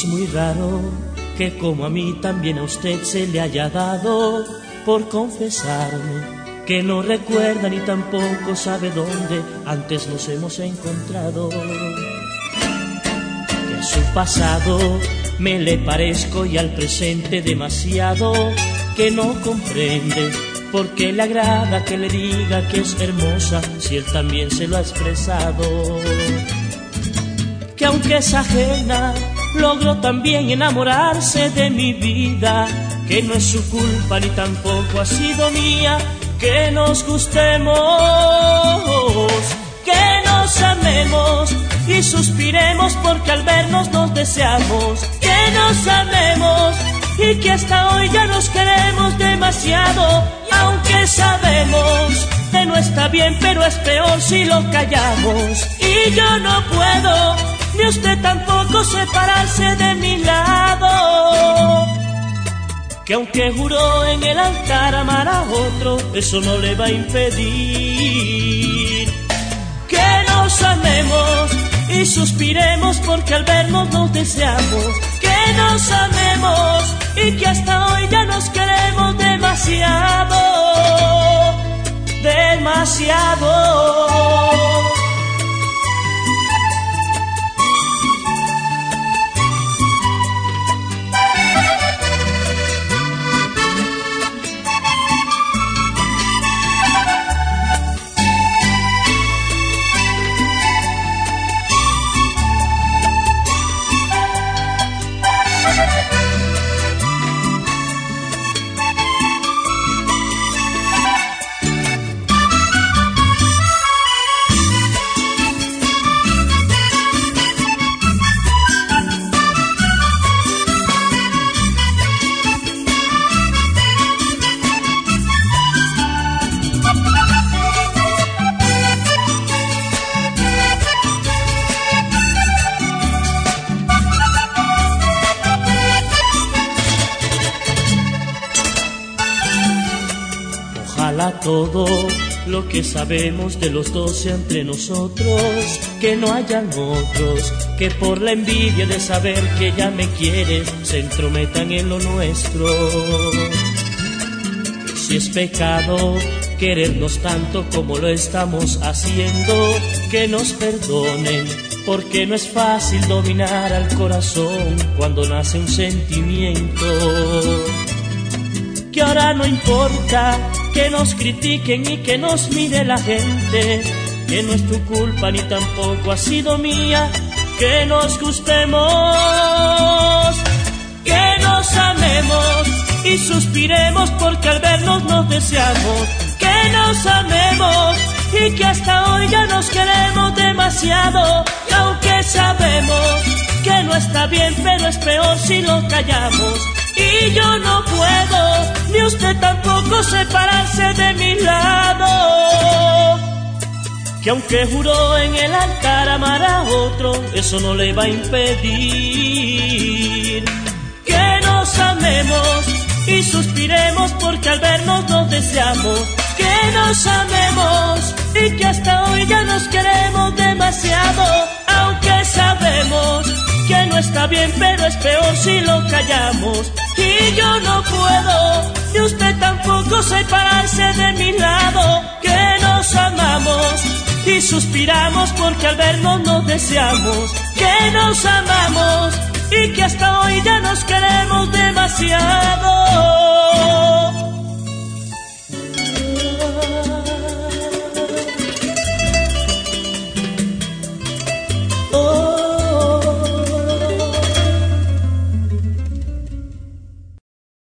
es muy raro que como a mí también a usted se le haya dado por confesarme que no recuerda ni tampoco sabe dónde antes nos hemos encontrado. Que a su pasado me le parezco y al presente demasiado que no comprende por qué le agrada que le diga que es hermosa si él también se lo ha expresado. Que aunque es ajena, logró también enamorarse de mi vida, que no es su culpa ni tampoco ha sido mía, que nos gustemos, que nos amemos y suspiremos porque al vernos nos deseamos, que nos amemos y que hasta hoy ya nos queremos demasiado y aunque sabemos que no está bien pero es peor si lo callamos. Y yo no puedo ni usted tampoco separarse de mi lado. Que aunque juró en el altar amar a otro eso no le va a impedir. Que nos amemos y suspiremos porque al vernos nos deseamos. Que nos amemos y que hasta hoy ya nos queremos demasiado, demasiado. Todo lo que sabemos de los dos entre nosotros, que no hayan otros que por la envidia de saber que ya me quieres se entrometan en lo nuestro. si es pecado querernos tanto como lo estamos haciendo, que nos perdonen, porque no es fácil dominar al corazón cuando nace un sentimiento. Ahora no importa que nos critiquen y que nos mire la gente, que no es tu culpa ni tampoco ha sido mía, que nos gustemos, que nos amemos y suspiremos porque al vernos nos deseamos, que nos amemos y que hasta hoy ya nos queremos demasiado y aunque sabemos que no está bien pero es peor si lo callamos. Y yo no puedo, separarse de mi lado. Que aunque juró en el altar amar a otro, eso no le va a impedir que nos amemos y suspiremos porque al vernos nos deseamos. Que nos amemos y que hasta hoy ya nos queremos demasiado, aunque sabemos que no está bien, pero es peor si lo callamos. Y yo no puedo, y usted tampoco separarse de mi lado, que nos amamos y suspiramos porque al vernos nos deseamos, que nos amamos y que hasta hoy ya nos queremos.